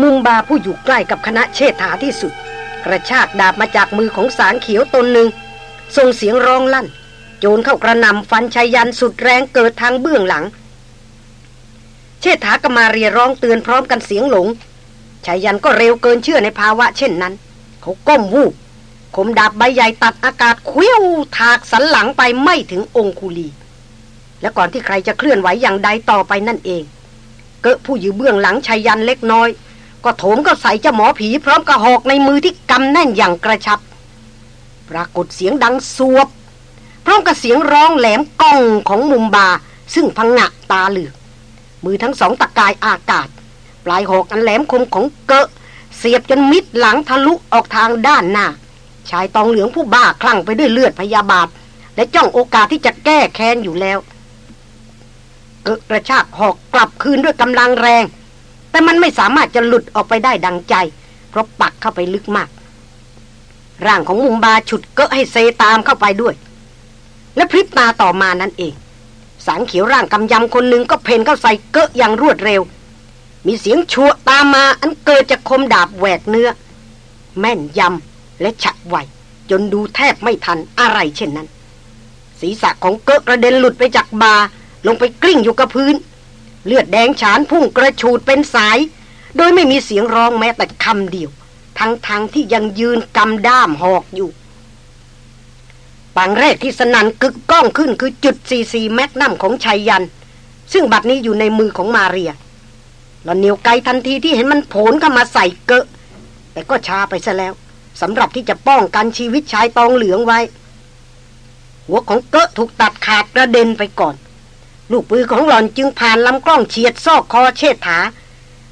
มุมบาผู้อยู่ใกล้กับคณะเชษฐาที่สุด กระชากดาบมาจากมือของสางเขียวตนหนึ่งส่งเสียงร้องลั่น โจรเข้ากระนำฟันชัยยันสุดแรงเกิดทางเบื้องหลัง เชษฐากมาเรียร้องเตือนพร้อมกันเสียงหลงชายันก็เร็วเกินเชื่อในภาวะเช่นนั้น เขาก้มวูบคมดาบใบใหญ่ตัดอากาศเคลี้ยวถากสันหลังไปไม่ถึงองคุลี และก่อนที่ใครจะเคลื่อนไหวอย่างใดต่อไปนั่นเอง เกะผู้อยู่เบื้องหลังชายันเล็กน้อย ก็โถมก็ใส่เจ้าหมอผีพร้อมกระหอกในมือที่กำแน่นอย่างกระชับ ปรากฏเสียงดังสวบ พร้อมกับเสียงร้องแหลมก้องของมุมบา ซึ่งพังงะตาเหลือกมือทั้งสองตะกายอากาศ ปลายหอกอันแหลมคมของเกะเสียบจนมิดหลังทะลุออกทางด้านหน้า ชายตองเหลืองผู้บ้าคลั่งไปด้วยเลือดพยาบาท และจ้องโอกาสที่จะแก้แค้นอยู่แล้ว เกะกระชากหอกกลับคืนด้วยกำลังแรง แต่มันไม่สามารถจะหลุดออกไปได้ดังใจ เพราะปักเข้าไปลึกมาก ร่างของมุมบาฉุดเกะให้เซตามเข้าไปด้วย และพริบตาต่อมานั่นเอง สางเขียวร่างกำยำคนหนึ่งก็เพนเข้าใส่เกะอย่างรวดเร็ว มีเสียงชัวตามมาอันเกิดจากคมดาบแหวกเนื้อ แม่นยำและฉับไวจนดูแทบไม่ทันอะไรเช่นนั้น ศีรษะของเกะกระเด็นหลุดไปจากบาลงไปกลิ้งอยู่กับพื้น เลือดแดงฉานพุ่งกระชูดเป็นสาย โดยไม่มีเสียงร้องแม้แต่คำเดียว ทั้งทางที่ยังยืนกำด้ามหอกอยู่ปังแรกที่สนันกึกก้องขึ้นคือจุดซีซีแมกนัมของชัยยัน ซึ่งบัดนี้อยู่ในมือของมาเรียหล่อนเหนียวไกทันทีที่เห็นมันโผลเข้ามาใส่เกะ แต่ก็ช้าไปซะแล้วสำหรับที่จะป้องกันชีวิตชายตองเหลืองไว้ หัวของเกะถูกตัดขาดกระเด็นไปก่อน ลูกปืนของหล่อนจึงผ่านลำกล้องเฉียดซอกคอเชษฐา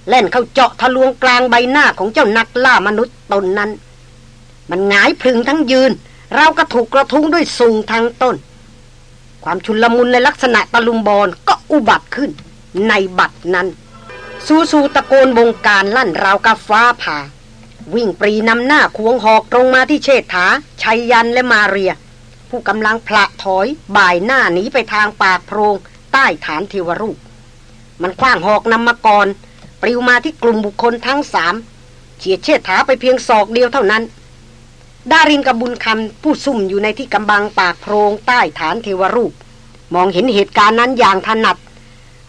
แล่นเข้าเจาะทะลวงกลางใบหน้าของเจ้านักล่ามนุษย์ตนนั้น มันหงายพึงทั้งยืน เราก็ถูกกระทุ้งด้วยสุงทางต้น ความชุนลมุนในลักษณะตะลุมบอลก็อุบัติขึ้น ในบัดนั้นสูสูตะโกนบงการลั่นราวกับฟ้าผ่า วิ่งปรีนำหน้าควงหอกตรงมาที่เชษฐาชัยยันและมาเรีย ผู้กำลังพละถอยบ่ายหน้าหนีไปทางปากโพรง ใต้ฐานเทวรูป มันคว้างหอกนำมากรปลิวมาที่กลุ่มบุคคลทั้งสามเฉียดเชษฐาไปเพียงศอกเดียวเท่านั้น ดารินกับบุญคำผู้ซุ่มอยู่ในที่กำบังปากโพรงใต้ฐานเทวรูป มองเห็นเหตุการณ์นั้นอย่างถนัด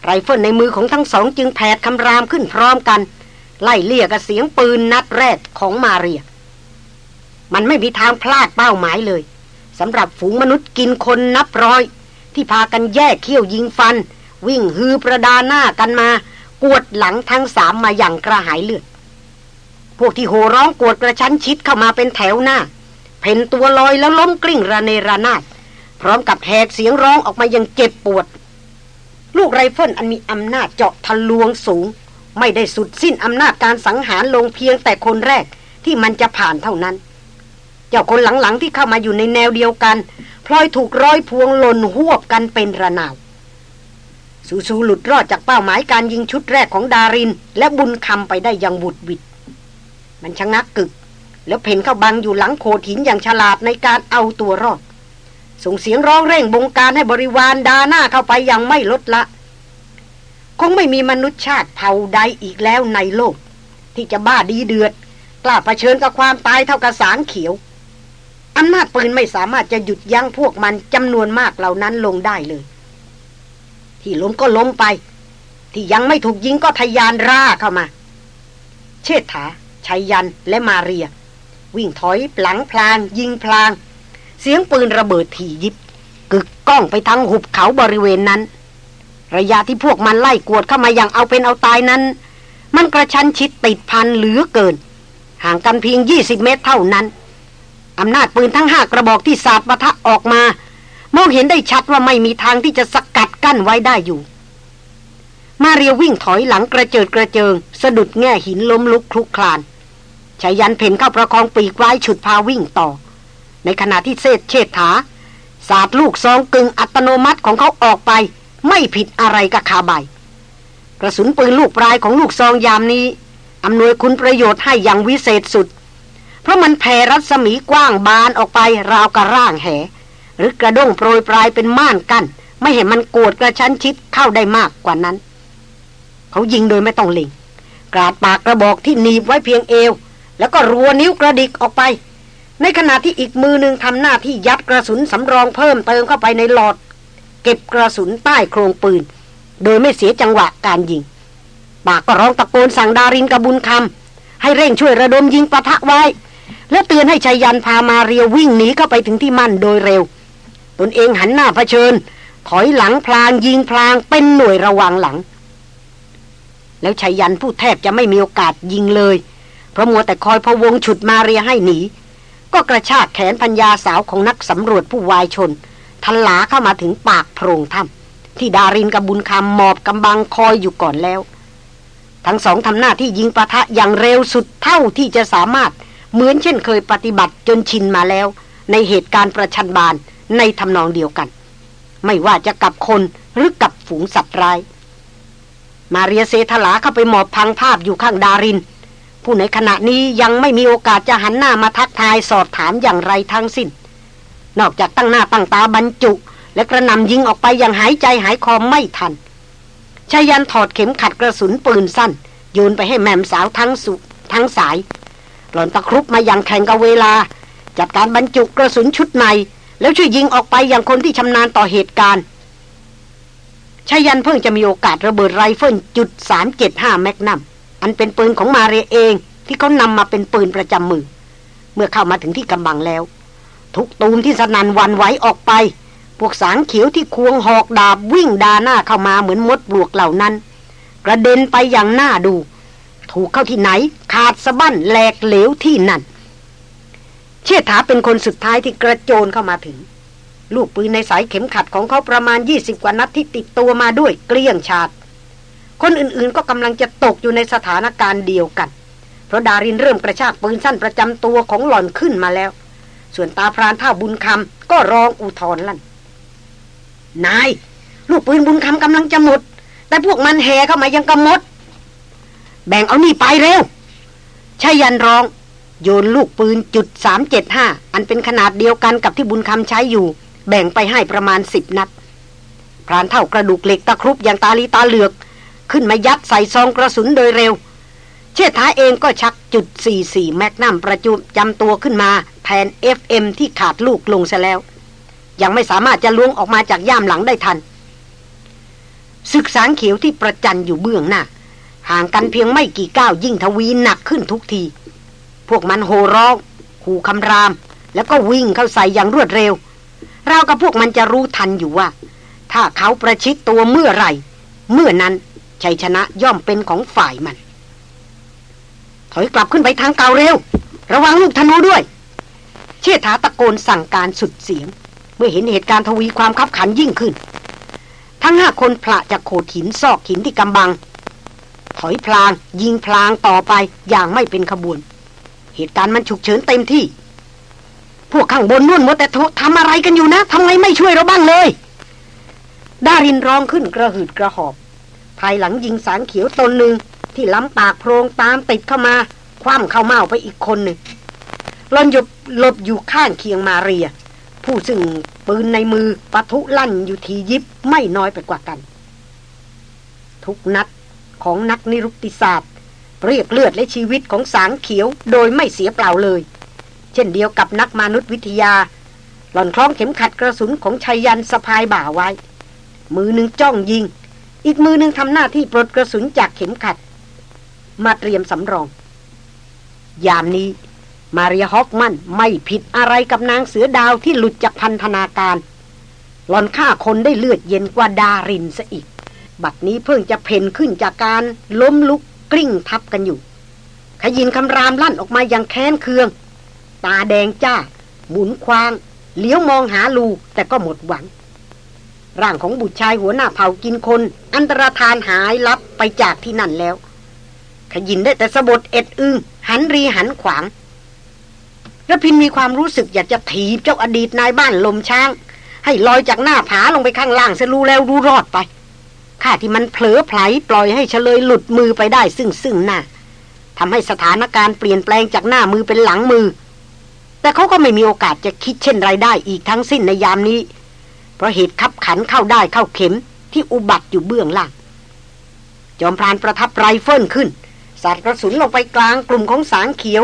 ไรเฟิลในมือของทั้งสองจึงแผดคำรามขึ้นพร้อมกัน ไล่เลี่ยกับเสียงปืนนัดแรกของมาเรีย มันไม่มีทางพลาดเป้าหมายเลยสำหรับฝูงมนุษย์กินคนนับร้อย ที่พากันแยกเขี้ยวยิงฟัน วิ่งฮือประดาหน้ากันมา กวดหลังทั้งสามมาอย่างกระหายเลือด พวกที่โห่ร้องกวดกระชั้นชิดเข้ามาเป็นแถวหน้า เผ่นตัวลอยแล้วล้มกลิ้งระเนระนาดพร้อมกับแหกเสียงร้องออกมาอย่างเจ็บปวด ลูกไรเฟิลอันมีอำนาจเจาะทะลวงสูง ไม่ได้สุดสิ้นอำนาจการสังหารลงเพียงแต่คนแรกที่มันจะผ่านเท่านั้น เจ้าคนหลังๆที่เข้ามาอยู่ในแนวเดียวกัน พลอยถูกร้อยพวงหล่นหวบกันเป็นระนาวสูสูหลุดรอดจากเป้าหมายการยิงชุดแรกของดาริน และบุญคำไปได้อย่างหวุดหวิดมันชะงักกึก แล้วเพ่นเข้าบังอยู่หลังโขดหินอย่างฉลาดในการเอาตัวรอด ส่งเสียงร้องเร่งบงการให้บริวารดาหน้าเข้าไปยังไม่ลดละ คงไม่มีมนุษยชาติเผ่าใดอีกแล้วในโลก ที่จะบ้าดีเดือด กล้าเผชิญกับความตายเท่ากับสางเขียว อำนาจปืนไม่สามารถจะหยุดยั้งพวกมันจำนวนมากเหล่านั้นลงได้เลย ที่ล้มก็ล้มไป ที่ยังไม่ถูกยิงก็ทยานร่าเข้ามา เชษฐาชัยยันและมาเรีย วิ่งถอยหลังพลาง ยิงพลาง เสียงปืนระเบิดถี่ยิบ กึกก้องไปทั้งหุบเขาบริเวณนั้น ระยะที่พวกมันไล่กวดเข้ามาอย่างเอาเป็นเอาตายนั้น มันกระชั้นชิดติดพันเหลือเกิน ห่างกันเพียงยี่สิบเมตรเท่านั้น อำนาจปืนทั้งห้ากระบอกที่สาดปะทะออกมา มองเห็นได้ชัดว่าไม่มีทางที่จะสกัดกั้นไว้ได้อยู่ มาเรียววิ่งถอยหลังกระเจิดกระเจิง สะดุดแง่หินล้มลุกคลุกคลานชายันเพ่นเข้าประคองปีกไว้ฉุดพาวิ่งต่อ ในขณะที่เศษเชษฐาสาดลูกซองกึ่งอัตโนมัติของเขาออกไป ไม่ผิดอะไรกับคาใบกระสุนปืนลูกปลายของลูกซองยามนี้อำนวยคุณประโยชน์ให้อย่างวิเศษสุด เพราะมันแผ่รัศมีกว้างบานออกไปราวกระร่างแห หรือกระด้งโปรยปลายเป็นม่านกัน้นไม่เห็นมันโกดกระชั้นชิดเข้าได้มากกว่านั้น เขายิงโดยไม่ต้องเล็งกราดปากกระบอกที่หนีบไว้เพียงเอว แล้วก็รัวนิ้วกระดิกออกไป ในขณะที่อีกมือหนึ่งทำหน้าที่ยัดกระสุนสำรองเพิ่มเติมเข้าไปในหลอด เก็บกระสุนใต้โครงปืน โดยไม่เสียจังหวะการยิง ปากก็ร้องตะโกนสั่งดารินกระบุญคำให้เร่งช่วยระดมยิงปะทะไว้ และเตือนให้ชัยยันพามาเรียววิ่งหนีเข้าไปถึงที่มั่นโดยเร็ว ตนเองหันหน้าเผชิญ ถอยหลังพลางยิงพลางเป็นหน่วยระวังหลัง แล้วชัยยันผู้แทบจะไม่มีโอกาสยิงเลย เพราะมัวแต่คอยพวงฉุดมาเรียให้หนี ก็กระชากแขนพัญญาสาวของนักสำรวจผู้วายชน ทันหลาเข้ามาถึงปากโพรงถ้ำที่ดารินกับบุญคำหมอบกำบังคอยอยู่ก่อนแล้ว ทั้งสองทำหน้าที่ยิงปะทะอย่างเร็วสุดเท่าที่จะสามารถ เหมือนเช่นเคยปฏิบัติจนชินมาแล้ว ในเหตุการณ์ประชันบานในทำนองเดียวกัน ไม่ว่าจะกับคนหรือกับฝูงสัตว์ร้าย มาเรียเซทลาเข้าไปหมอบพังภาพอยู่ข้างดาริน ผู้ในขณะนี้ยังไม่มีโอกาสจะหันหน้ามาทักทายสอบถามอย่างไรทั้งสิ้น นอกจากตั้งหน้าตั้งตาบรรจุ และกระนำยิงออกไปอย่างหายใจหายคอไม่ทันชายันถอดเข็มขัดกระสุนปืนสั้นโยนไปให้แม่มสาวทั้งสุทั้งสาย หล่อนตะครุบมาอย่างแข่งกับเวลา จัดการบรรจุกระสุนชุดใน แล้วช่วยยิงออกไปอย่างคนที่ชำนาญต่อเหตุการณ์ชายันเพิ่งจะมีโอกาสระเบิดไรเฟิลจุดสามเจ็ดห้าแมกนัมอันเป็นปืนของมาเรียเองที่เขานำมาเป็นปืนประจำมือ เมื่อเข้ามาถึงที่กำบังแล้ว ทุกตูมที่สนันวันไหวออกไป พวกสางเขียวที่ควงหอกดาบวิ่งดาหน้าเข้ามาเหมือนมดบวกเหล่านั้น กระเด็นไปอย่างหน้าดู ถูกเข้าที่ไหน ขาดสะบั้นแหลกเหลวที่นั่น เชษฐาเป็นคนสุดท้ายที่กระโจนเข้ามาถึง ลูกปืนในสายเข็มขัดของเขาประมาณ 20 กว่านัดที่ติดตัวมาด้วยเกลี้ยงชาดคนอื่นๆก็กำลังจะตกอยู่ในสถานการณ์เดียวกัน เพราะดารินเริ่มกระชากปืนสั้นประจำตัวของหล่อนขึ้นมาแล้ว ส่วนตาพรานท่าบุญคำก็ร้องอุทธรลั่นนาย ลูกปืนบุญคำกำลังจะหมด แต่พวกมันแห่เข้ามายังกำมด แบ่งเอานี่ไปเร็วชายันร้อง โยนลูกปืนจุดสามเจ็ดห้าอันเป็นขนาดเดียวกันกับที่บุญคำใช้อยู่ แบ่งไปให้ประมาณสิบนัดพรานเท่ากระดูกเหล็กตะครุบอย่างตาลีตาเหลือก ขึ้นมายัดใส่ซองกระสุนโดยเร็ว เชษฐาเองก็ชักจุด44แมกนัมประจุจำตัวขึ้นมาแทน FM ที่ขาดลูกลงซะแล้ว ยังไม่สามารถจะล้วงออกมาจากย่ามหลังได้ทัน ศึกสางเขียวที่ประจันอยู่เบื้องหน้า ห่างกันเพียงไม่กี่ก้าวยิ่งทวีหนักขึ้นทุกที พวกมันโห่ร้องขู่คำราม แล้วก็วิ่งเข้าใส่อย่างรวดเร็ว เรากับพวกมันจะรู้ทันอยู่ว่า ถ้าเขาประชิดตัวเมื่อไรเมื่อนั้นชัยชนะย่อมเป็นของฝ่ายมัน ถอยกลับขึ้นไปทางเก่าเร็ว ระวังลูกธนูด้วย เชษฐาตะโกนสั่งการสุดเสียง เมื่อเห็นเหตุการณ์ทวีความคับขันยิ่งขึ้น ทั้งห้าคนพละจากโขดหินซอกหินที่กำบัง ถอยพลาง ยิงพลางต่อไปอย่างไม่เป็นขบวน เหตุการณ์มันฉุกเฉินเต็มที่ พวกข้างบนนุ่นมดแต่ทำอะไรกันอยู่นะทำไมไม่ช่วยเราบ้างเลยดารินร้องขึ้นกระหืดกระหอบ ภายหลังยิงสารเขียวตนหนึ่งที่ล้ำปากโพรงตามติดเข้ามา คว่ำเข้าเมาไปอีกคนหนึ่งลอนหยบหลบอยู่ข้างเคียงมาเรีย ผู้ซึ่งปืนในมือปะทุลั่นอยู่ทียิบไม่น้อยไปกว่ากัน ทุกนัด ของนักนิรุติศาสตร์ เรียกเลือดและชีวิตของสางเขียวโดยไม่เสียเปล่าเลย เช่นเดียวกับนักมนุษยวิทยา หล่อนคล้องเข็มขัดกระสุนของชัยยันสะพายบ่าไว้ มือหนึ่งจ้องยิง อีกมือหนึ่งทำหน้าที่ปลดกระสุนจากเข็มขัด มาเตรียมสำรอง ยามนี้มาเรียฮอฟมันไม่ผิดอะไรกับนางเสือดาวที่หลุดจากพันธนาการ หล่อนฆ่าคนได้เลือดเย็นกว่าดารินซะอีก บัดนี้เพิ่งจะเพ่นขึ้นจากการล้มลุกกลิ้งทับกันอยู่ ขยินคำรามลั่นออกมาอย่างแค้นเคือง ตาแดงจ้า หมุนควาง เลี้ยวมองหาลูแต่ก็หมดหวัง ร่างของบุตรชายหัวหน้าเผ่ากินคน อันตรธานหายลับไปจากที่นั่นแล้ว ขยินได้แต่สะบดเอ็ดอึงหันรีหันขวางระพินมีความรู้สึกอยากจะถีบเจ้าอดีตนายบ้านลมช้าง ให้ลอยจากหน้าผาลงไปข้างล่างเสรู้แล้วรู้รอดไป ข้าที่มันเผลอไผลปล่อยให้เชลยหลุดมือไปได้ซึ่งซึ่งหน้าทำให้สถานการณ์เปลี่ยนแปลงจากหน้ามือเป็นหลังมือ แต่เขาก็ไม่มีโอกาสจะคิดเช่นไรได้อีกทั้งสิ้นในยามนี้ เพราะเหตุคับขันเข้าได้เข้าเข็มที่อุบัติอยู่เบื้องล่าง จอมพรานประทับไรเฟิลขึ้นสาดกระสุนลงไปกลางกลุ่มของสางเขียว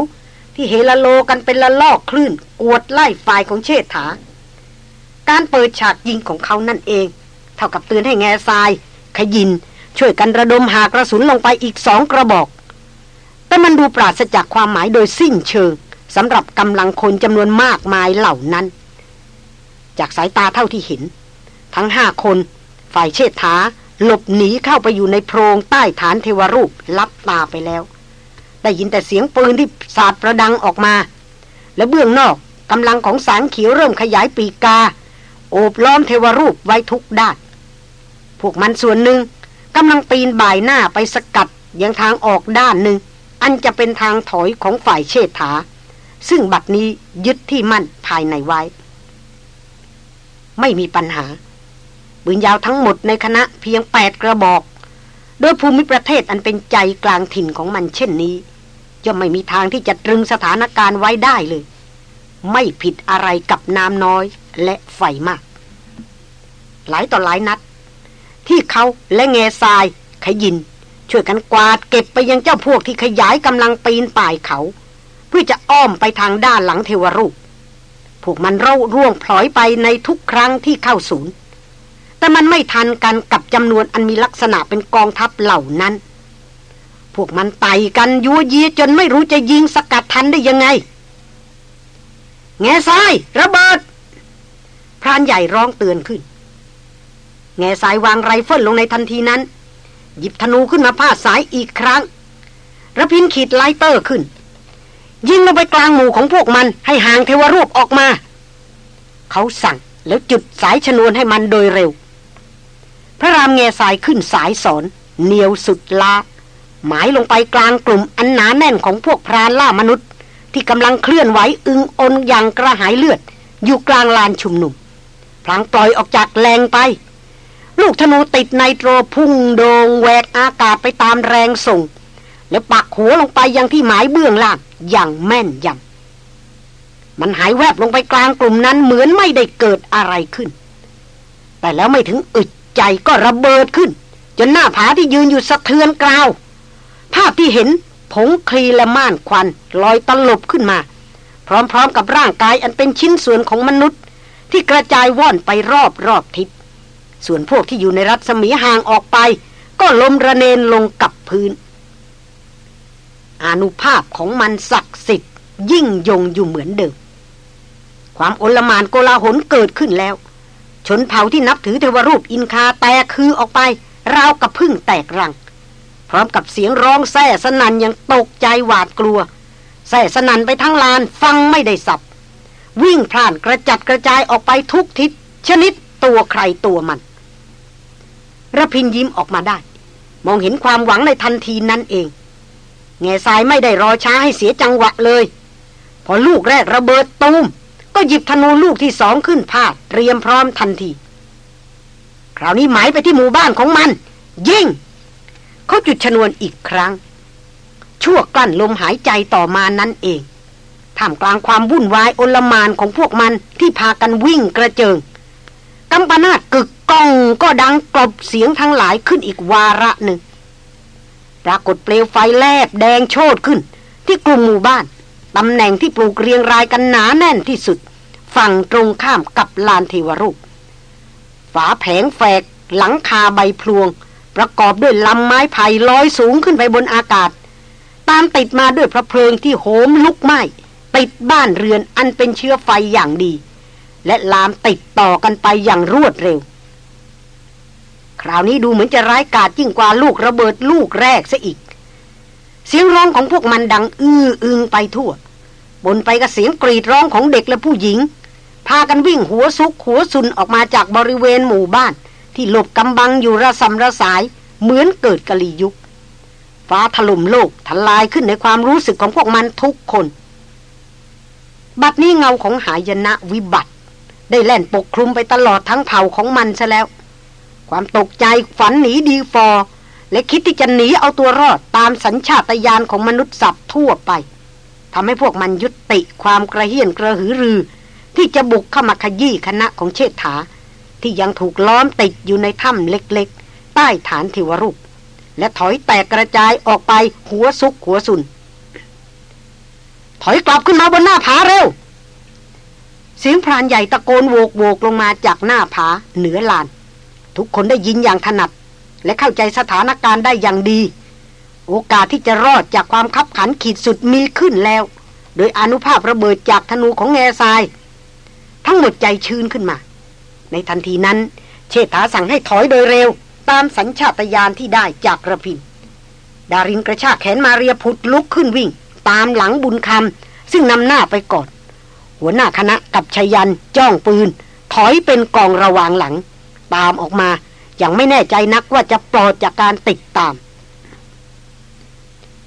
ที่เฮโลกันเป็นระลอกคลื่นกวดไล่ฝ่ายของเชษฐา การเปิดฉากยิงของเขานั่นเอง เท่ากับเตือนให้แง่ทราย ขยิน ช่วยกันระดมหากระสุนลงไปอีกสองกระบอก แต่มันดูปราศจากความหมายโดยสิ้นเชิงสำหรับกำลังคนจำนวนมากมายเหล่านั้น จากสายตาเท่าที่เห็น ทั้งห้าคน ฝ่ายเชษฐาหลบหนีเข้าไปอยู่ในโพรงใต้ฐานเทวรูปลับตาไปแล้ว ได้ยินแต่เสียงปืนที่สาดประดังออกมา และเบื้องนอกกำลังของสางเขียวเริ่มขยายปีกา โอบล้อมเทวรูปไว้ทุกด้าน พวกมันส่วนหนึ่งกำลังปีนบ่ายหน้าไปสกัดยังทางออกด้านหนึ่ง อันจะเป็นทางถอยของฝ่ายเชษฐา ซึ่งบัดนี้ยึดที่มั่นภายในไว้ ไม่มีปัญหาปืนยาวทั้งหมดในคณะเพียงแปดกระบอก โดยภูมิประเทศอันเป็นใจกลางถิ่นของมันเช่นนี้จะไม่มีทางที่จะตรึงสถานการณ์ไว้ได้เลย ไม่ผิดอะไรกับน้ำน้อยและไฟมาก หลายต่อหลายนัด ที่เขาและแง่ทราย ขยิน ช่วยกันกวาดเก็บไปยังเจ้าพวกที่ขยายกำลังปีนป่ายเขา เพื่อจะอ้อมไปทางด้านหลังเทวรูป พวกมันเร่าร่วงพลอยไปในทุกครั้งที่เข้าศูนย์ แต่มันไม่ทันกันกับจำนวนอันมีลักษณะเป็นกองทัพเหล่านั้น พวกมันไต่กันยั้วเยี้ยจนไม่รู้จะยิงสกัดทันได้ยังไง แง่ทรายระเบิดพรานใหญ่ร้องเตือนขึ้น แงซายวางไรเฟิลลงในทันทีนั้น หยิบธนูขึ้นมาพาดสายอีกครั้งรพินทร์ขีด lighter ขึ้น ยิงลงไปกลางหมู่ของพวกมันให้ห่างเทวรูปออกมา เขาสั่งแล้วจุดสายชนวนให้มันโดยเร็ว พระรามแง่สายขึ้นสายสอนเหนียวสุดลาหมายลงไปกลางกลุ่มอันหนาแน่นของพวกพรานล่ามนุษย์ ที่กำลังเคลื่อนไหวอึงอนอย่างกระหายเลือด อยู่กลางลานชุมนุมพลางปล่อยออกจากแรงไป ลูกธนูติดในโตรพุ่งโดงแหวกอากาศไปตามแรงส่ง แล้วปักหัวลงไปยังที่หมายเบื้องล่างอย่างแม่นยำมันหายแวบลงไปกลางกลุ่มนั้นเหมือนไม่ได้เกิดอะไรขึ้น แต่แล้วไม่ถึงอึดใจก็ระเบิดขึ้น จนหน้าผาที่ยืนอยู่สะเทือนกราว ภาพที่เห็นผงคลีและม่านควันลอยตลบขึ้นมา พร้อมๆกับร่างกายอันเป็นชิ้นส่วนของมนุษย์ ที่กระจายว่อนไปรอบรอบทิศ ส่วนพวกที่อยู่ในรัศมีห่างออกไป ก็ล้มระเนนลงกับพื้น อนุภาพของมันศักดิ์สิทธิ์ยิ่งยงอยู่เหมือนเดิม ความโอลมานโกลาหลเกิดขึ้นแล้ว ชนเผ่าที่นับถือเทวรูปอินคาแตกคือออกไป ราวกับพึ่งแตกรัง พร้อมกับเสียงร้องแส่สนันยังตกใจหวาดกลัวแส่สนันไปทั้งลานฟังไม่ได้สับ วิ่งพล่านกระจัดกระจายออกไปทุกทิศชนิดตัวใครตัวมัน ระพินยิ้มออกมาได้ มองเห็นความหวังในทันทีนั้นเอง แง่สายไม่ได้รอช้าให้เสียจังหวะเลย พอลูกแรกระเบิดตูม ก็หยิบธนูลูกที่สองขึ้นพาดเตรียมพร้อมทันที คราวนี้หมายไปที่หมู่บ้านของมัน ยิงเขาจุดชนวนอีกครั้ง ชั่วกลั้นลมหายใจต่อมานั้นเองท่ามกลางความวุ่นวายอลมานของพวกมันที่พากันวิ่งกระเจิงกำปนาตกึก ก้องก็ดังกลบเสียงทั้งหลายขึ้นอีกวาระหนึ่ง ปรากฏเปลวไฟแลบแดงโชดขึ้น ที่กลุ่มหมู่บ้าน ตำแหน่งที่ปลูกเรียงรายกันหนาแน่นที่สุด ฝั่งตรงข้ามกับลานเทวรูป ฝาแผงแฝกหลังคาใบพลวง ประกอบด้วยลำไม้ไผ่ลอยสูงขึ้นไปบนอากาศ ตามติดมาด้วยพระเพลิงที่โหมลุกไหม้ติดบ้านเรือนอันเป็นเชื้อไฟอย่างดี และลามติดต่อกันไปอย่างรวดเร็ว คราวนี้ดูเหมือนจะร้ายกาจยิ่งกว่าลูกระเบิดลูกแรกซะอีก เสียงร้องของพวกมันดังอื้ออึงไปทั่ว บนไปกับเสียงกรีดร้องของเด็กและผู้หญิง พากันวิ่งหัวซุกหัวซุนออกมาจากบริเวณหมู่บ้าน ที่หลบกำบังอยู่ระสำระสาย เหมือนเกิดกะลียุค ฟ้าถล่มโลกทลายขึ้นในความรู้สึกของพวกมันทุกคน บัดนี้เงาของหายนะวิบัติ ได้แล่นปกคลุมไปตลอดทั้งเผ่าของมันซะแล้ว ความตกใจฝันหนีดีฟอ และคิดที่จะหนีเอาตัวรอดตามสัญชาตญาณของมนุษย์สัตว์ทั่วไปทำให้พวกมันยุติความกระเฮียนกระหือรือ ที่จะบุกเข้ามาขยี้คณะของเชษฐา ที่ยังถูกล้อมติดอยู่ในถ้ำเล็กๆ ใต้ฐานเทวรูป และถอยแตกกระจายออกไปหัวซุกหัวสุน ถอยกลับขึ้นมาบนหน้าผาเร็ว เสียงพรานใหญ่ตะโกนโวกโวกลงมาจากหน้าผาเหนือลาน ทุกคนได้ยินอย่างถนัด และเข้าใจสถานการณ์ได้อย่างดี โอกาสที่จะรอดจากความคับขันขีดสุดมีขึ้นแล้ว โดยอนุภาพระเบิดจากธนูของแง่ทราย ทั้งหมดใจชื้นขึ้นมา ในทันทีนั้น เชษฐาสั่งให้ถอยโดยเร็ว ตามสัญชาตญาณที่ได้จากระพินดารินกระชากแขนมาเรียพุดลุกขึ้นวิ่ง ตามหลังบุญคำซึ่งนำหน้าไปก่อน หัวหน้าคณะกับชยันจ้องปืน ถอยเป็นกองระวางหลัง ตามออกมาอย่างไม่แน่ใจนักว่าจะปลอดจากการติดตาม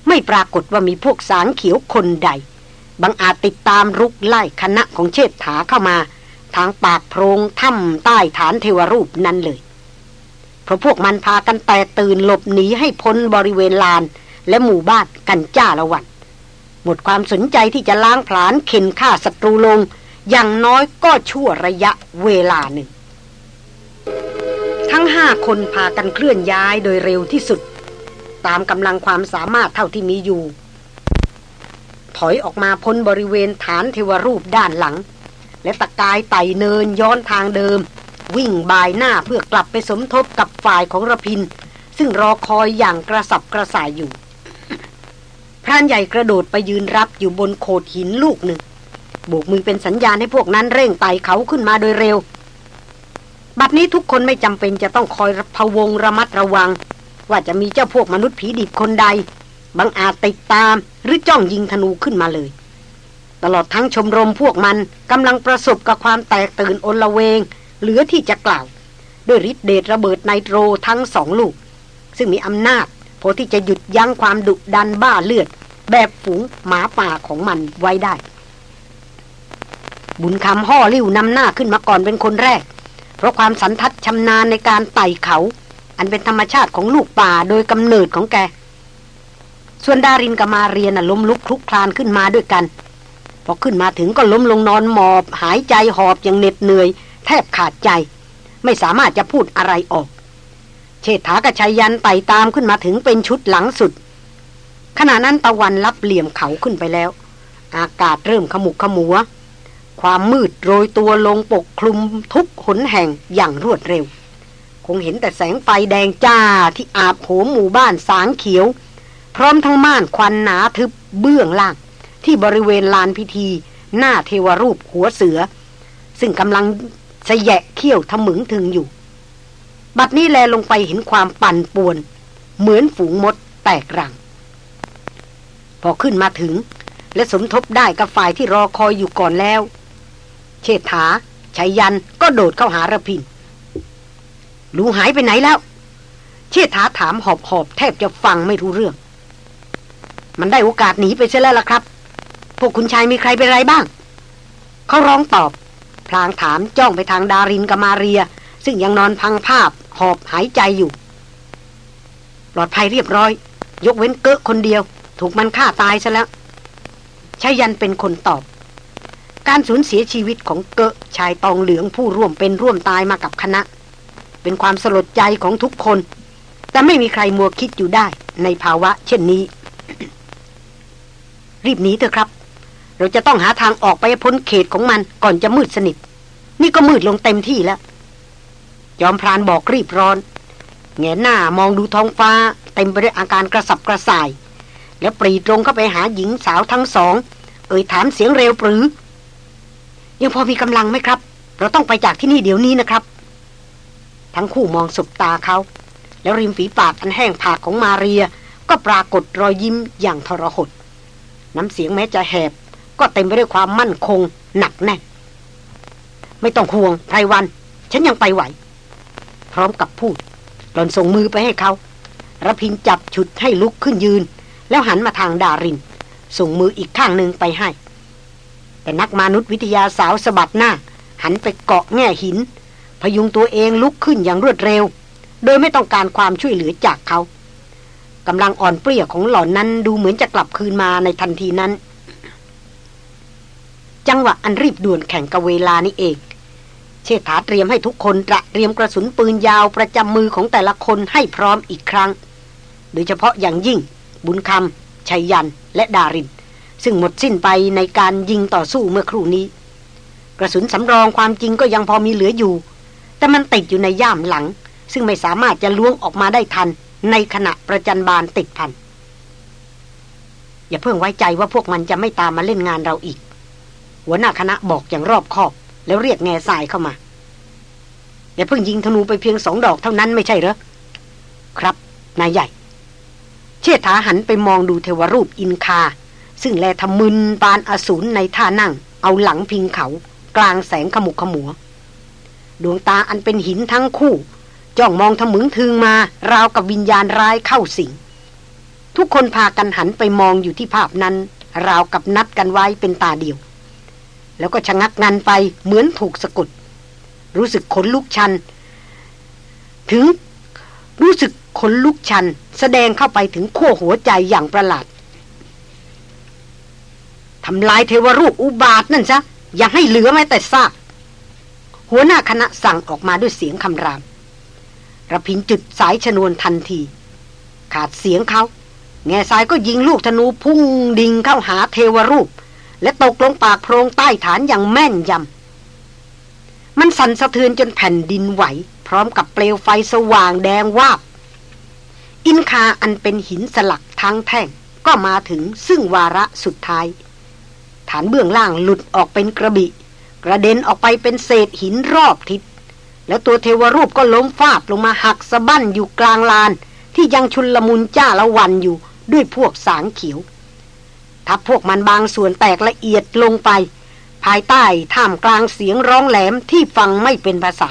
ไม่ปรากฏว่ามีพวกสางเขียวคนใดบังอาจติดตามรุกไล่คณะของเชษฐาเข้ามา ทางปากโพรงถ้ำใต้ฐานเทวรูปนั้นเลย เพราะพวกมันพากันแตกตื่นหลบหนีให้พ้นบริเวณลาน และหมู่บ้านกันจ้าละวัน หมดความสนใจที่จะล้างผลาญเข็นฆ่าศัตรูลง อย่างน้อยก็ชั่วระยะเวลาหนึ่ง ทั้งห้าคนพากันเคลื่อนย้ายโดยเร็วที่สุด ตามกำลังความสามารถเท่าที่มีอยู่ ถอยออกมาพ้นบริเวณฐานเทวรูปด้านหลัง และตะกายไต่เนินย้อนทางเดิม วิ่งบายหน้าเพื่อกลับไปสมทบกับฝ่ายของระพิน ซึ่งรอคอยอย่างกระสับกระส่ายอยู่พรานใหญ่กระโดดไปยืนรับอยู่บนโขดหินลูกหนึ่งโบกมือเป็นสัญญาณให้พวกนั้นเร่งไต่เขาขึ้นมาโดยเร็ว บัดนี้ทุกคนไม่จำเป็นจะต้องคอยพะวงระมัดระวัง ว่าจะมีเจ้าพวกมนุษย์ผีดิบคนใดบังอาจติดตามหรือจ้องยิงธนูขึ้นมาเลย ตลอดทั้งชมรมพวกมันกำลังประสบกับความแตกตื่นอนละเวง เหลือที่จะกล่าว ด้วยฤทธิเดชระเบิดไนโตรทั้งสองลูก ซึ่งมีอำนาจพอที่จะหยุดยั้งความดุดันบ้าเลือด แบบฝูงหมาป่าของมันไว้ได้ บุญคำห่อลิ้วนำหน้าขึ้นมาก่อนเป็นคนแรก เพราะความสันทัดชำนาญในการไต่เขา อันเป็นธรรมชาติของลูกป่าโดยกำเนิดของแก ส่วนดารินกับมาเรียนล้มลุกคลุกคลานขึ้นมาด้วยกัน พอขึ้นมาถึงก็ล้มลงนอนหมอบ หายใจหอบอย่างเหน็ดเหนื่อย แทบขาดใจ ไม่สามารถจะพูดอะไรออก เชษฐากระชัยยันไต่ตามขึ้นมาถึงเป็นชุดหลังสุด ขณะนั้นตะวันรับเหลี่ยมเขาขึ้นไปแล้ว อากาศเริ่มขมุกขมัว ความมืดโรยตัวลงปกคลุมทุกขนแห่งอย่างรวดเร็ว คงเห็นแต่แสงไฟแดงจ้าที่อาบโหมหมู่บ้านสางเขียว พร้อมทั้งม่านควันหนาทึบเบื้องล่าง ที่บริเวณลานพิธี หน้าเทวรูปหัวเสือ ซึ่งกำลังสแยะเขี้ยวทะมึงถึงอยู่ บัดนี้แลลงไปเห็นความปั่นป่วน เหมือนฝูงมดแตกรัง พอขึ้นมาถึงและสมทบได้กับฝ่ายที่รอคอยอยู่ก่อนแล้ว เชษฐาชัยยันก็โดดเข้าหาระพินลูหายไปไหนแล้ว เชษฐาถามหอบหอบแทบจะฟังไม่รู้เรื่อง มันได้โอกาสหนีไปเสียแล้วล่ะครับ พวกคุณชายมีใครเป็นไรบ้าง เขาร้องตอบ พลางถามจ้องไปทางดารินกับมาเรีย ซึ่งยังนอนพังภาพหอบหายใจอยู่ ปลอดภัยเรียบร้อย ยกเว้นเกะคนเดียว ถูกมันฆ่าตายซะแล้วชายันเป็นคนตอบ การสูญเสียชีวิตของเกะชายตองเหลืองผู้ร่วมเป็นร่วมตายมากับคณะ เป็นความสลดใจของทุกคน แต่ไม่มีใครมัวคิดอยู่ได้ในภาวะเช่นนี้ รีบหนีเถอะครับ เราจะต้องหาทางออกไปพ้นเขตของมันก่อนจะมืดสนิท นี่ก็มืดลงเต็มที่แล้ว ยอมพรานบอกรีบร้อนแงหน้ามองดูท้องฟ้า เต็มไปด้วยอาการกระสับกระส่าย แล้วปรีตรงเข้าไปหาหญิงสาวทั้งสอง เอ่ยถามเสียงเร็วปรือ ยังพอมีกำลังไหมครับ เราต้องไปจากที่นี่เดี๋ยวนี้นะครับ ทั้งคู่มองสบตาเขา แล้วริมฝีปากอันแห้งผากของมาเรีย ก็ปรากฏรอยยิ้มอย่างทรหด น้ำเสียงแม้จะแหบ ก็เต็มไปด้วยความมั่นคง หนักแน่น ไม่ต้องห่วงไพรวัน ฉันยังไปไหว พร้อมกับพูดหล่อนส่งมือไปให้เขาระพินจับฉุดให้ลุกขึ้นยืน แล้วหันมาทางดาริน ส่งมืออีกข้างหนึ่งไปให้ แต่นักมนุษยวิทยาสาวสะบัดหน้า หันไปเกาะแง่หิน พยุงตัวเองลุกขึ้นอย่างรวดเร็ว โดยไม่ต้องการความช่วยเหลือจากเขากำลังอ่อนเปรี้ยของหล่อนนั้นดูเหมือนจะกลับคืนมาในทันทีนั้น จังหวะอันรีบด่วนแข่งกับเวลานี้เอง เชษฐาเตรียมให้ทุกคนตระเตรียมกระสุนปืนยาวประจำมือของแต่ละคนให้พร้อมอีกครั้ง โดยเฉพาะอย่างยิ่ง บุญคำชัยยันและดาริน ซึ่งหมดสิ้นไปในการยิงต่อสู้เมื่อครู่นี้ กระสุนสำรองความจริงก็ยังพอมีเหลืออยู่ แต่มันติดอยู่ในย่ามหลัง ซึ่งไม่สามารถจะล้วงออกมาได้ทัน ในขณะประจันบานติดพัน อย่าเพิ่งไว้ใจว่าพวกมันจะไม่ตามมาเล่นงานเราอีก หัวหน้าคณะบอกอย่างรอบคอบ แล้วเรียกแง่ทรายเข้ามาอย่าเพิ่งยิงธนูไปเพียงสองดอกเท่านั้นไม่ใช่เหรอครับนายใหญ่ เชษฐาหันไปมองดูเทวรูปอินคา ซึ่งแลทมึนปานอสูรในท่านั่ง เอาหลังพิงเขา กลางแสงขมุกขมัว ดวงตาอันเป็นหินทั้งคู่ จ้องมองทะมึงทึงมาราวกับวิญญาณร้ายเข้าสิง ทุกคนพากันหันไปมองอยู่ที่ภาพนั้น ราวกับนัดกันไว้เป็นตาเดียว แล้วก็ชะงักงันไปเหมือนถูกสะกด รู้สึกขนลุกชัน ถึงรู้สึกขนลุกชัน แสดงเข้าไปถึงขั้วหัวใจอย่างประหลาด ทำลายเทวรูปอุบาทนั่นซะ อย่าให้เหลือแม้แต่ซากหัวหน้าคณะสั่งออกมาด้วยเสียงคำรามระพินจุดสายชนวนทันที ขาดเสียงเขา แง่สายก็ยิงลูกธนูพุ่งดิ่งเข้าหาเทวรูป และตกลงปากโพรงใต้ฐานอย่างแม่นยำ มันสั่นสะเทือนจนแผ่นดินไหว พร้อมกับเปลวไฟสว่างแดงวาบ อินคาอันเป็นหินสลักทั้งแท่งก็มาถึงซึ่งวาระสุดท้าย ฐานเบื้องล่างหลุดออกเป็นกระบิกระเด็นออกไปเป็นเศษหินรอบทิศ แล้วตัวเทวรูปก็ล้มฟาดลงมาหักสะบั้นอยู่กลางลาน ที่ยังชุนลมุนจ้าละวันอยู่ด้วยพวกสางเขียว ทับพวกมันบางส่วนแตกละเอียดลงไป ภายใต้ท่ามกลางเสียงร้องแหลมที่ฟังไม่เป็นภาษา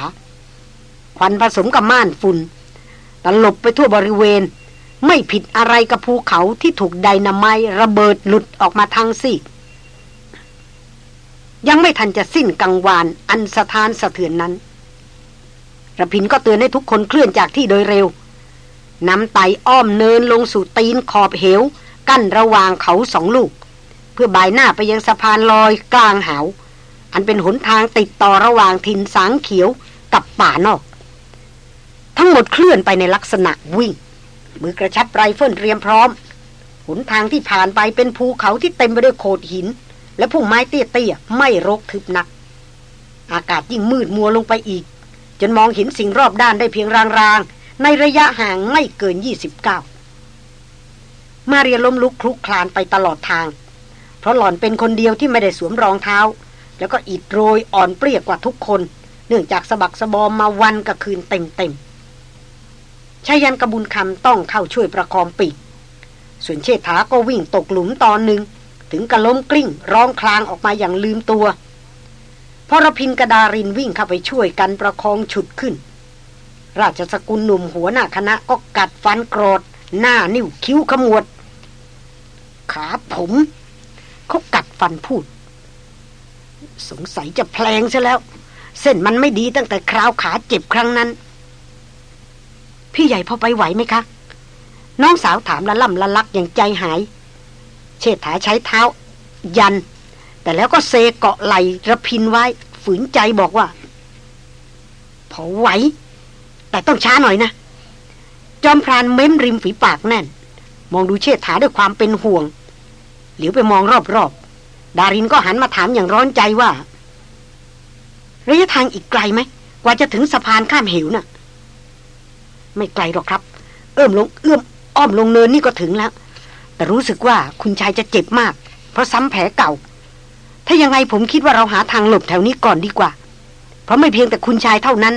ควันผสมกับม่านฝุ่นตลบไปทั่วบริเวณ ไม่ผิดอะไรกับภูเขาที่ถูกไดนาไมระเบิดหลุดออกมาทางซีก ยังไม่ทันจะสิ้นกังวานอันสถานสะเทือนนั้นระพินก็เตือนให้ทุกคนเคลื่อนจากที่โดยเร็วนำไตอ้อมเนินลงสู่ตีนขอบเหว กั้นระหว่างเขาสองลูก เพื่อบายหน้าไปยังสะพานลอยกลางหาว อันเป็นหนทางติดต่อระหว่างทินสางเขียวกับป่านอก ทั้งหมดเคลื่อนไปในลักษณะวิ่ง มือกระชับไรเฟิลเตรียมพร้อม หนทางที่ผ่านไปเป็นภูเขาที่เต็มไปด้วยโขดหิน และพุ่มไม้เตี้ยๆไม่รกทึบนัก อากาศยิ่งมืดมัวลงไปอีก จนมองเห็นสิ่งรอบด้านได้เพียงรางๆ ในระยะห่างไม่เกิน 29 มาเรียล้มลุกคลุกคลานไปตลอดทาง เพราะหล่อนเป็นคนเดียวที่ไม่ได้สวมรองเท้า แล้วก็อิดโรยอ่อนเปลี้ยกว่าทุกคน เนื่องจากสะบักสะบอมมาวันกับคืนเต็มๆชายันกระบุญคำต้องเข้าช่วยประคองปีกส่วนเชษฐาก็วิ่งตกหลุมตอนหนึ่ง ถึงกระล้มกลิ้ง ร้องคลางออกมาอย่างลืมตัวพรพินกระดารินวิ่งเข้าไปช่วยกันประคองฉุดขึ้น ราชสกุลหนุ่มหัวหน้าคณะก็กัดฟันโกรอดหน้านิ้วคิ้วขมวด ขาผมเขากัดฟันพูด สงสัยจะแพลงซะแล้ว เส้นมันไม่ดีตั้งแต่คราวขาเจ็บครั้งนั้น พี่ใหญ่พอไปไหวไหมคะ น้องสาวถามละล่ำละลักอย่างใจหาย เชษฐาใช้เท้า ยัน แต่แล้วก็เซเกาะไหลระพินไว้ ฝืนใจบอกว่า พอไหว แต่ต้องช้าหน่อยนะ จอมพรานเม้มริมฝีปากแน่น มองดูเชษฐาด้วยความเป็นห่วง เหลียวไปมองรอบๆ ดารินก็หันมาถามอย่างร้อนใจว่า ระยะทางอีกไกลไหม กว่าจะถึงสะพานข้ามเหวนะ่ะ ไม่ไกลหรอกครับ เอื้อมลงเอื้อมอ้อมลงเนินนี่ก็ถึงแล้ว แต่รู้สึกว่าคุณชายจะเจ็บมาก เพราะซ้ำแผลเก่า ถ้ายังไงผมคิดว่าเราหาทางหลบแถวนี้ก่อนดีกว่า เพราะไม่เพียงแต่คุณชายเท่านั้น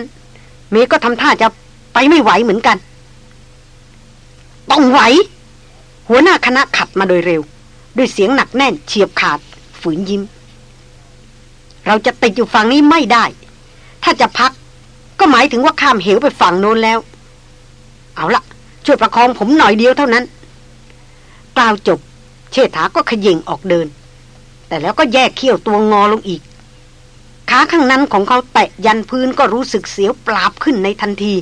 เมย์ก็ทำท่าจะไปไม่ไหวเหมือนกัน ต้องไหว หัวหน้าคณะขับมาโดยเร็ว ด้วยเสียงหนักแน่นเฉียบขาด ฝืนยิ้ม เราจะติดอยู่ฝั่งนี้ไม่ได้ ถ้าจะพัก ก็หมายถึงว่าข้ามเหวไปฝั่งโน้นแล้ว เอาละช่วยประคองผมหน่อยเดียวเท่านั้น ล่าวจบ เชษฐาก็ขย่งออกเดิน แต่แล้วก็แยกเขี้ยวตัวงอลงอีก ขาข้างนั้นของเขาแตะยันพื้นก็รู้สึกเสียวปราบขึ้นในทันที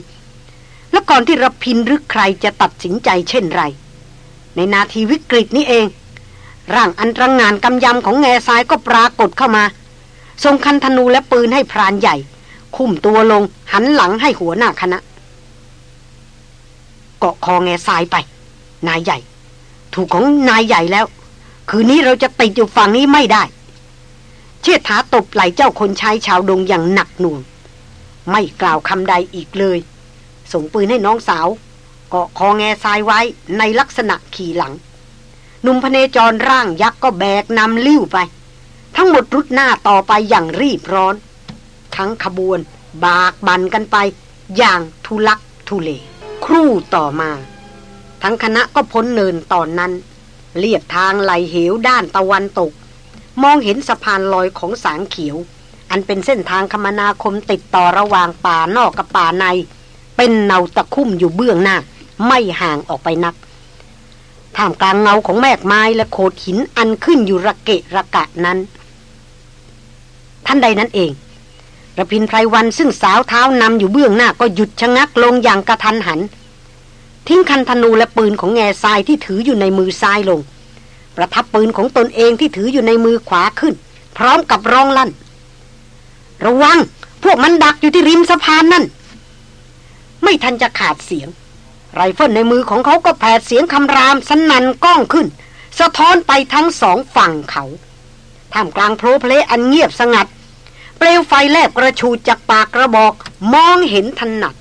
แล้วก่อนที่รพินหรือใครจะตัดสินใจเช่นไร ในนาทีวิกฤตนี้เอง ร่างอันตรงงานกำยำของแง่ทรายก็ปรากฏเข้ามา ทรงคันธนูและปืนให้พรานใหญ่ คุ้มตัวลงหันหลังให้หัวหน้าคณะเกาะคอแง่ทรายไป นายใหญ่ ถูกของนายใหญ่แล้ว คืนนี้เราจะติดอยู่ฝั่งนี้ไม่ได้ เชิดถาตบไหลเจ้าคนใช้ชาวดงอย่างหนักหน่วงไม่กล่าวคำใดอีกเลย ส่งปืนให้น้องสาว เกาะคอแงซายไว้ในลักษณะขี่หลังหนุ่มพเนจรร่างยักษ์ก็แบกนำลิ้วไป ทั้งหมดรุดหน้าต่อไปอย่างรีบร้อน ทั้งขบวน บากบันกันไป อย่างทุลักทุเล ครู่ต่อมา ทั้งคณะก็พ้นเนินตอนนั้น เลียบทางไหลเหวด้านตะวันตก มองเห็นสะพานลอยของสางเขียว อันเป็นเส้นทางคมนาคมติดต่อระหว่างป่านอกกับป่าใน เป็นเนาตะคุ่มอยู่เบื้องหน้า ไม่ห่างออกไปนักท่ามกลางเงาของแมกไม้และโขดหินอันขึ้นอยู่ระเกะระกะนั้น ท่านใดนั้นเองระพินไพรวันซึ่งสาวเท้านำอยู่เบื้องหน้าก็หยุดชะงักลงอย่างกระทันหัน ทิ้งคันธนูและปืนของแง่ทรายที่ถืออยู่ในมือซ้ายลง ประทับปืนของตนเองที่ถืออยู่ในมือขวาขึ้น พร้อมกับร้องลั่น ระวัง พวกมันดักอยู่ที่ริมสะพานนั่น ไม่ทันจะขาดเสียง ไรเฟิลในมือของเขาก็แผดเสียงคำรามสนั่นก้องขึ้น สะท้อนไปทั้งสองฝั่งเขาท่ามกลางโพล้เพล้อันเงียบสงัด เปลวไฟแลบกระฉูดจากปากกระบอก มองเห็นถนัด